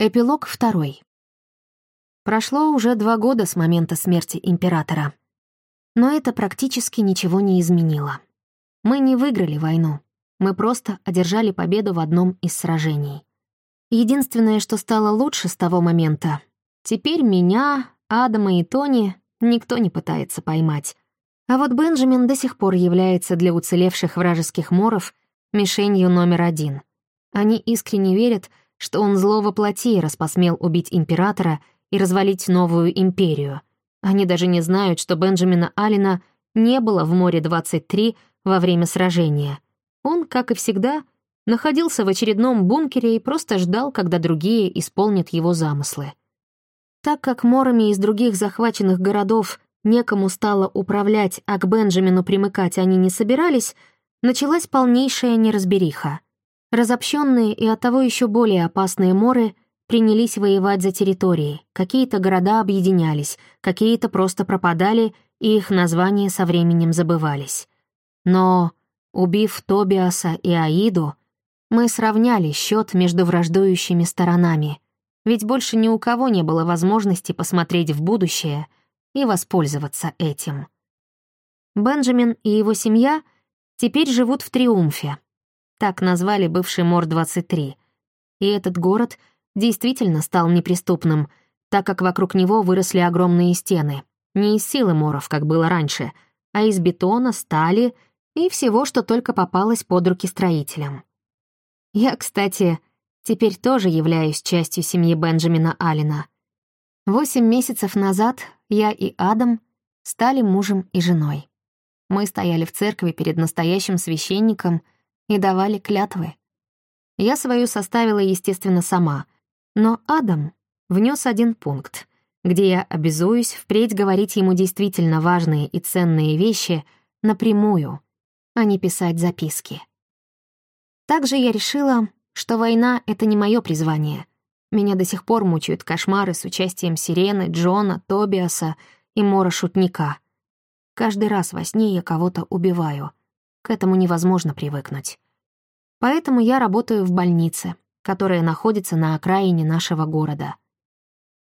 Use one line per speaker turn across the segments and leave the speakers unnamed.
Эпилог второй. Прошло уже два года с момента смерти императора. Но это практически ничего не изменило. Мы не выиграли войну. Мы просто одержали победу в одном из сражений. Единственное, что стало лучше с того момента, теперь меня, Адама и Тони никто не пытается поймать. А вот Бенджамин до сих пор является для уцелевших вражеских моров мишенью номер один. Они искренне верят, что он зло воплоти, раз посмел убить императора и развалить новую империю. Они даже не знают, что Бенджамина Алина не было в море-23 во время сражения. Он, как и всегда, находился в очередном бункере и просто ждал, когда другие исполнят его замыслы. Так как морами из других захваченных городов некому стало управлять, а к Бенджамину примыкать они не собирались, началась полнейшая неразбериха. Разобщенные и оттого еще более опасные моры принялись воевать за территории, какие-то города объединялись, какие-то просто пропадали, и их названия со временем забывались. Но, убив Тобиаса и Аиду, мы сравняли счет между враждующими сторонами, ведь больше ни у кого не было возможности посмотреть в будущее и воспользоваться этим. Бенджамин и его семья теперь живут в Триумфе, так назвали бывший Мор-23. И этот город действительно стал неприступным, так как вокруг него выросли огромные стены. Не из силы моров, как было раньше, а из бетона, стали и всего, что только попалось под руки строителям. Я, кстати, теперь тоже являюсь частью семьи Бенджамина Аллена. Восемь месяцев назад я и Адам стали мужем и женой. Мы стояли в церкви перед настоящим священником — и давали клятвы. Я свою составила, естественно, сама, но Адам внес один пункт, где я обязуюсь впредь говорить ему действительно важные и ценные вещи напрямую, а не писать записки. Также я решила, что война — это не мое призвание. Меня до сих пор мучают кошмары с участием Сирены, Джона, Тобиаса и Мора-шутника. Каждый раз во сне я кого-то убиваю — к этому невозможно привыкнуть. Поэтому я работаю в больнице, которая находится на окраине нашего города.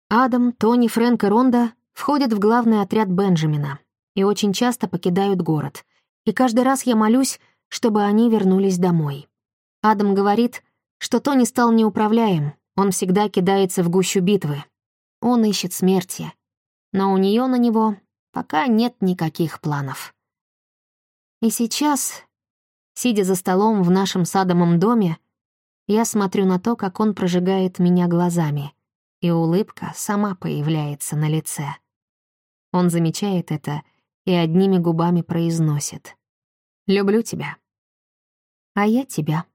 Адам, Тони, Фрэнк и Ронда входят в главный отряд Бенджамина и очень часто покидают город. И каждый раз я молюсь, чтобы они вернулись домой. Адам говорит, что Тони стал неуправляем, он всегда кидается в гущу битвы. Он ищет смерти. Но у нее на него пока нет никаких планов. И сейчас, сидя за столом в нашем садовом доме, я смотрю на то, как он прожигает меня глазами, и улыбка сама появляется на лице. Он замечает это и одними губами произносит. «Люблю тебя». «А я тебя».